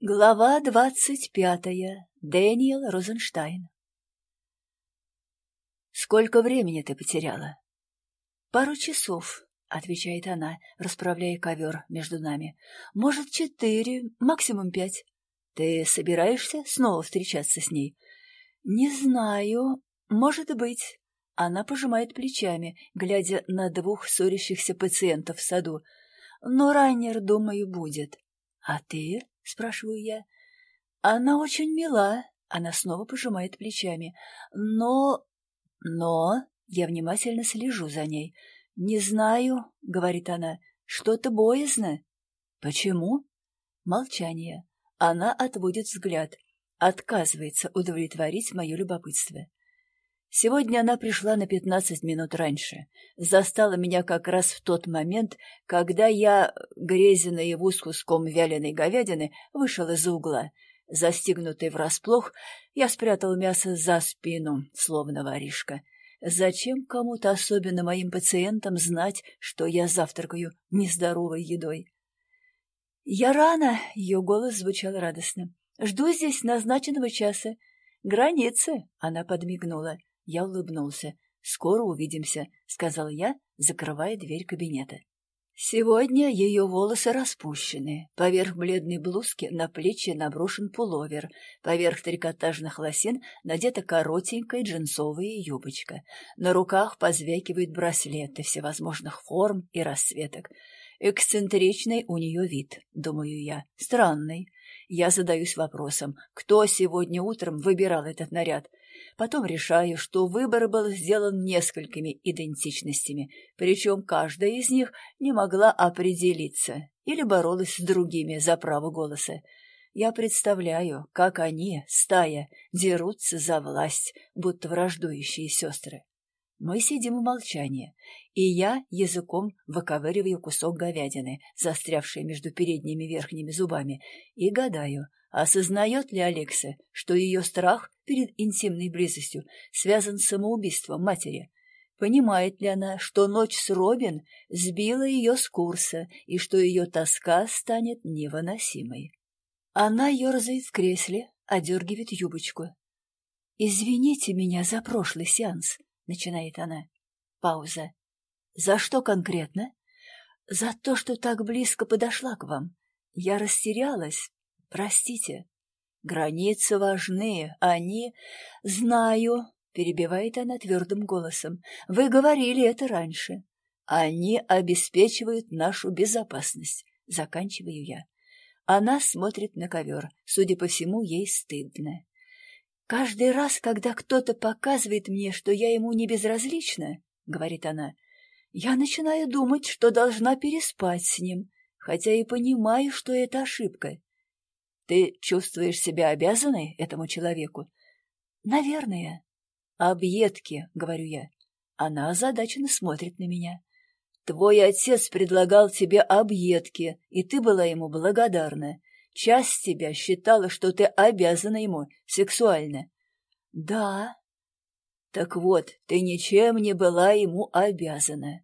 Глава двадцать пятая. Дэниел Розенштайн. «Сколько времени ты потеряла?» «Пару часов», — отвечает она, расправляя ковер между нами. «Может, четыре, максимум пять. Ты собираешься снова встречаться с ней?» «Не знаю. Может быть». Она пожимает плечами, глядя на двух ссорящихся пациентов в саду. «Но раннер, думаю, будет. А ты?» — спрашиваю я. «Она очень мила», — она снова пожимает плечами. «Но...» «Но...» — я внимательно слежу за ней. «Не знаю», — говорит она, — «что-то боязно». «Почему?» Молчание. Она отводит взгляд, отказывается удовлетворить мое любопытство. Сегодня она пришла на пятнадцать минут раньше. Застала меня как раз в тот момент, когда я, грезя наяву с куском вяленой говядины, вышел из-за угла. Застигнутый врасплох, я спрятал мясо за спину, словно воришка. Зачем кому-то, особенно моим пациентам, знать, что я завтракаю нездоровой едой? «Я рано!» — ее голос звучал радостно. «Жду здесь назначенного часа. Границы!» — она подмигнула. Я улыбнулся. «Скоро увидимся», — сказал я, закрывая дверь кабинета. Сегодня ее волосы распущены. Поверх бледной блузки на плечи наброшен пуловер. Поверх трикотажных лосин надета коротенькая джинсовая юбочка. На руках позвякивают браслеты всевозможных форм и расцветок. Эксцентричный у нее вид, думаю я, странный. Я задаюсь вопросом, кто сегодня утром выбирал этот наряд. Потом решаю, что выбор был сделан несколькими идентичностями, причем каждая из них не могла определиться или боролась с другими за право голоса. Я представляю, как они, стая, дерутся за власть, будто враждующие сестры. Мы сидим в молчании, и я языком выковыриваю кусок говядины, застрявший между передними верхними зубами, и гадаю, осознает ли Алекса, что ее страх перед интимной близостью связан с самоубийством матери. Понимает ли она, что ночь с Робин сбила ее с курса и что ее тоска станет невыносимой? Она ерзает в кресле, одергивает юбочку. «Извините меня за прошлый сеанс», начинает она. Пауза. За что конкретно? За то, что так близко подошла к вам. Я растерялась. Простите. Границы важны, они... Знаю, перебивает она твердым голосом. Вы говорили это раньше. Они обеспечивают нашу безопасность. Заканчиваю я. Она смотрит на ковер. Судя по всему, ей стыдно. «Каждый раз, когда кто-то показывает мне, что я ему не безразлична, — говорит она, — я начинаю думать, что должна переспать с ним, хотя и понимаю, что это ошибка. Ты чувствуешь себя обязанной этому человеку? Наверное. Объедки, — говорю я. Она озадаченно смотрит на меня. Твой отец предлагал тебе объедки, и ты была ему благодарна. Часть тебя считала, что ты обязана ему сексуально. Да. Так вот, ты ничем не была ему обязана.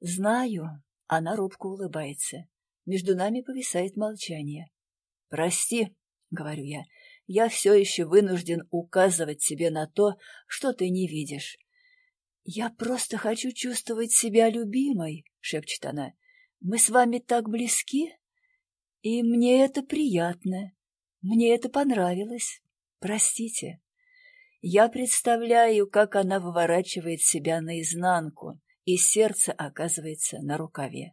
Знаю. Она робко улыбается. Между нами повисает молчание. Прости, говорю я, я все еще вынужден указывать тебе на то, что ты не видишь. Я просто хочу чувствовать себя любимой, шепчет она. Мы с вами так близки? И мне это приятно. Мне это понравилось. Простите. Я представляю, как она выворачивает себя наизнанку, и сердце оказывается на рукаве.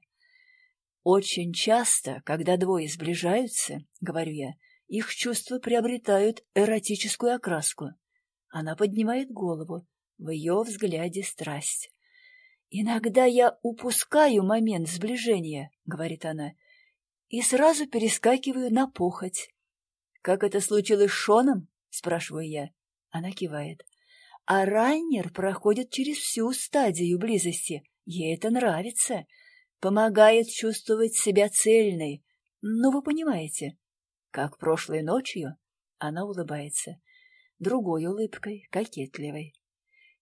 Очень часто, когда двое сближаются, говорю я, их чувства приобретают эротическую окраску. Она поднимает голову, в ее взгляде страсть. «Иногда я упускаю момент сближения», — говорит она, и сразу перескакиваю на похоть. «Как это случилось с Шоном?» — спрашиваю я. Она кивает. А Райнер проходит через всю стадию близости. Ей это нравится. Помогает чувствовать себя цельной. Ну, вы понимаете. Как прошлой ночью. Она улыбается. Другой улыбкой, кокетливой.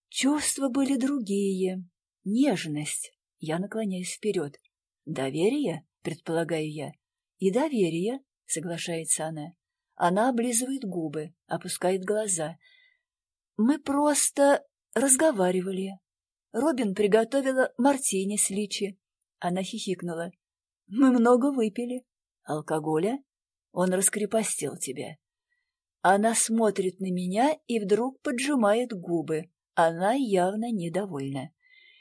Чувства были другие. Нежность. Я наклоняюсь вперед. Доверие, предполагаю я и доверие, соглашается она. Она облизывает губы, опускает глаза. Мы просто разговаривали. Робин приготовила мартини с личи. Она хихикнула. Мы много выпили. Алкоголя? Он раскрепостил тебя. Она смотрит на меня и вдруг поджимает губы. Она явно недовольна.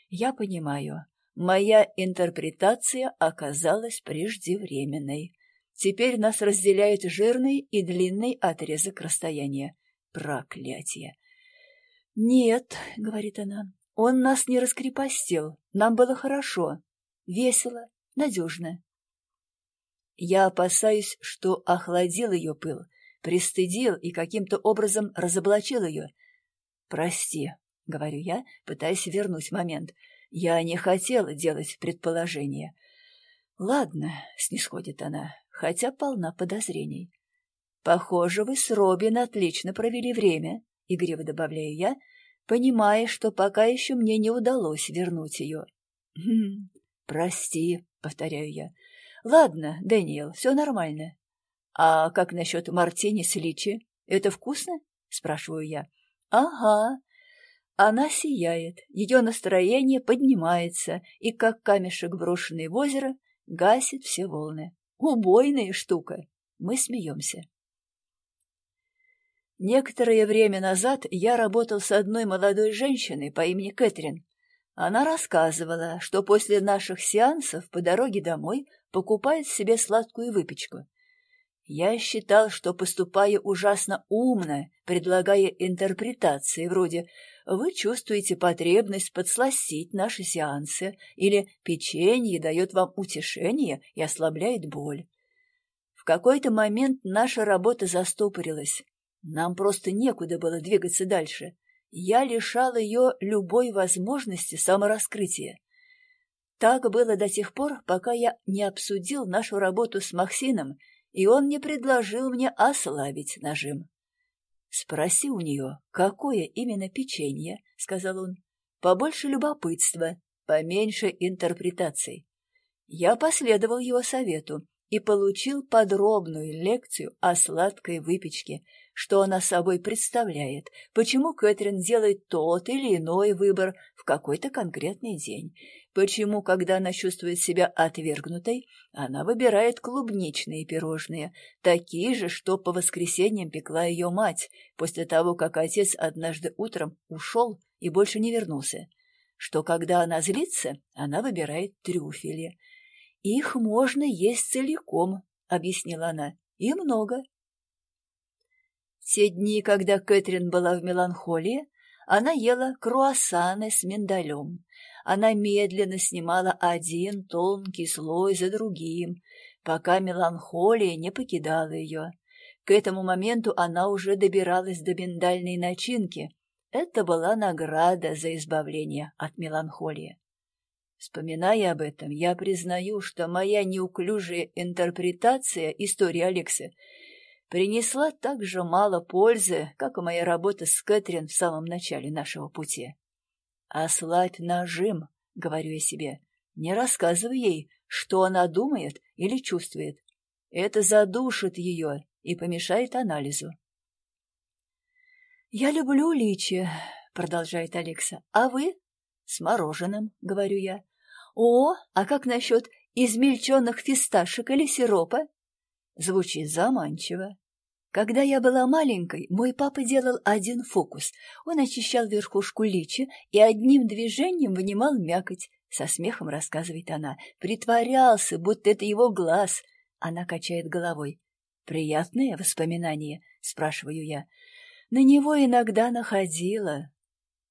Я понимаю, моя интерпретация оказалась преждевременной. Теперь нас разделяет жирный и длинный отрезок расстояния. Проклятие! «Нет», — говорит она, — «он нас не раскрепостил. Нам было хорошо, весело, надежно». Я опасаюсь, что охладил ее пыл, пристыдил и каким-то образом разоблачил ее. «Прости», — говорю я, пытаясь вернуть момент. «Я не хотела делать предположение». «Ладно», — снисходит она, хотя полна подозрений. «Похоже, вы с Робин отлично провели время», — игриво добавляю я, понимая, что пока еще мне не удалось вернуть ее. «Хм, прости», — повторяю я. «Ладно, Дэниел, все нормально. А как насчет мартини с личи? Это вкусно?» — спрашиваю я. «Ага». Она сияет, ее настроение поднимается, и, как камешек, брошенный в озеро, гасит все волны. Убойная штука. Мы смеемся. Некоторое время назад я работал с одной молодой женщиной по имени Кэтрин. Она рассказывала, что после наших сеансов по дороге домой покупает себе сладкую выпечку. Я считал, что поступаю ужасно умно, предлагая интерпретации вроде «Вы чувствуете потребность подсластить наши сеансы» или «Печенье дает вам утешение и ослабляет боль». В какой-то момент наша работа застопорилась. Нам просто некуда было двигаться дальше. Я лишал ее любой возможности самораскрытия. Так было до тех пор, пока я не обсудил нашу работу с Максином и он не предложил мне ослабить нажим. «Спроси у нее, какое именно печенье», — сказал он. «Побольше любопытства, поменьше интерпретаций». Я последовал его совету и получил подробную лекцию о сладкой выпечке, что она собой представляет, почему Кэтрин делает тот или иной выбор в какой-то конкретный день, почему, когда она чувствует себя отвергнутой, она выбирает клубничные пирожные, такие же, что по воскресеньям пекла ее мать, после того, как отец однажды утром ушел и больше не вернулся, что когда она злится, она выбирает трюфели. «Их можно есть целиком», — объяснила она, — «и много». Те дни, когда Кэтрин была в меланхолии, она ела круассаны с миндалем. Она медленно снимала один тонкий слой за другим, пока меланхолия не покидала ее. К этому моменту она уже добиралась до миндальной начинки. Это была награда за избавление от меланхолии. Вспоминая об этом, я признаю, что моя неуклюжая интерпретация истории Алекса принесла так же мало пользы, как и моя работа с Кэтрин в самом начале нашего пути. «Ослабь нажим», — говорю я себе. «Не рассказывай ей, что она думает или чувствует. Это задушит ее и помешает анализу». «Я люблю личи», — продолжает Алекса. «А вы?» «С мороженым», — говорю я. «О, а как насчет измельченных фисташек или сиропа?» Звучит заманчиво. Когда я была маленькой, мой папа делал один фокус. Он очищал верхушку личи и одним движением вынимал мякоть. Со смехом рассказывает она. Притворялся, будто это его глаз. Она качает головой. «Приятное воспоминание?» — спрашиваю я. «На него иногда находила.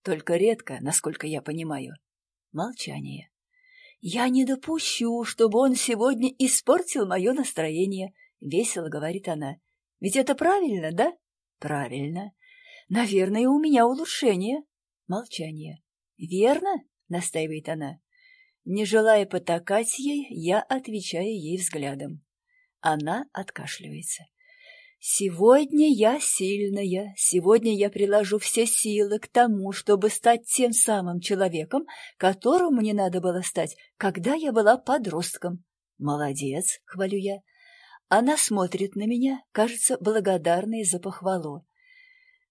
Только редко, насколько я понимаю». Молчание. «Я не допущу, чтобы он сегодня испортил мое настроение», — весело говорит она. Ведь это правильно, да? Правильно. Наверное, у меня улучшение. Молчание. Верно? Настаивает она. Не желая потакать ей, я отвечаю ей взглядом. Она откашливается. Сегодня я сильная, сегодня я приложу все силы к тому, чтобы стать тем самым человеком, которым мне надо было стать, когда я была подростком. Молодец, хвалю я. Она смотрит на меня, кажется, благодарной за похвалу.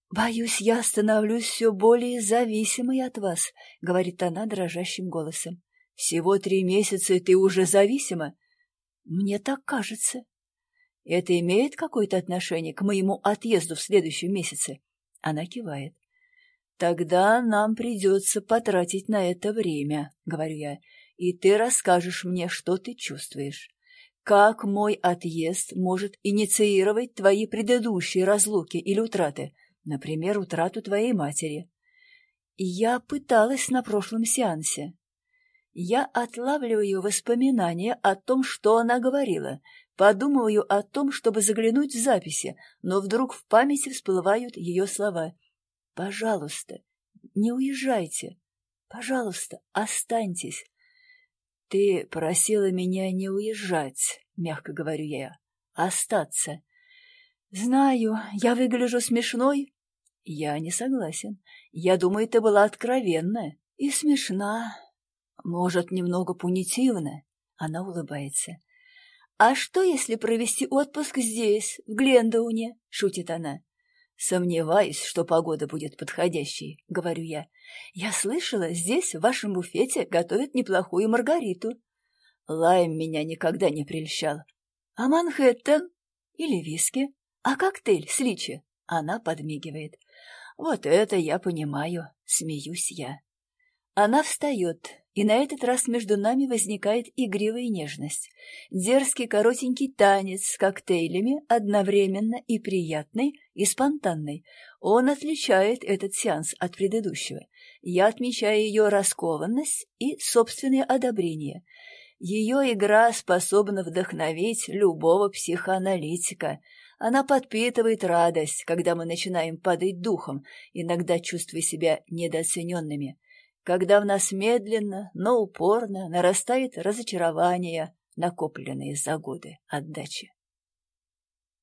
«Боюсь, я становлюсь все более зависимой от вас», — говорит она дрожащим голосом. «Всего три месяца, и ты уже зависима?» «Мне так кажется». «Это имеет какое-то отношение к моему отъезду в следующем месяце?» Она кивает. «Тогда нам придется потратить на это время», — говорю я, — «и ты расскажешь мне, что ты чувствуешь. Как мой отъезд может инициировать твои предыдущие разлуки или утраты, например, утрату твоей матери?» Я пыталась на прошлом сеансе. Я отлавливаю воспоминания о том, что она говорила, подумываю о том, чтобы заглянуть в записи, но вдруг в памяти всплывают ее слова — Пожалуйста, не уезжайте. Пожалуйста, останьтесь. Ты просила меня не уезжать, мягко говорю я, остаться. Знаю, я выгляжу смешной. Я не согласен. Я думаю, ты была откровенна и смешна. Может, немного пунитивна. Она улыбается. «А что, если провести отпуск здесь, в Глендауне?» — шутит она. «Сомневаюсь, что погода будет подходящей», — говорю я. «Я слышала, здесь, в вашем буфете, готовят неплохую маргариту». Лайм меня никогда не прельщал. «А Манхэттен? Или виски? А коктейль с личи?» Она подмигивает. «Вот это я понимаю», — смеюсь я. Она встает, и на этот раз между нами возникает игривая нежность. Дерзкий коротенький танец с коктейлями, одновременно и приятный, и спонтанный. Он отличает этот сеанс от предыдущего. Я отмечаю ее раскованность и собственное одобрение. Ее игра способна вдохновить любого психоаналитика. Она подпитывает радость, когда мы начинаем падать духом, иногда чувствуя себя недооцененными когда в нас медленно, но упорно нарастает разочарование, накопленное за годы отдачи.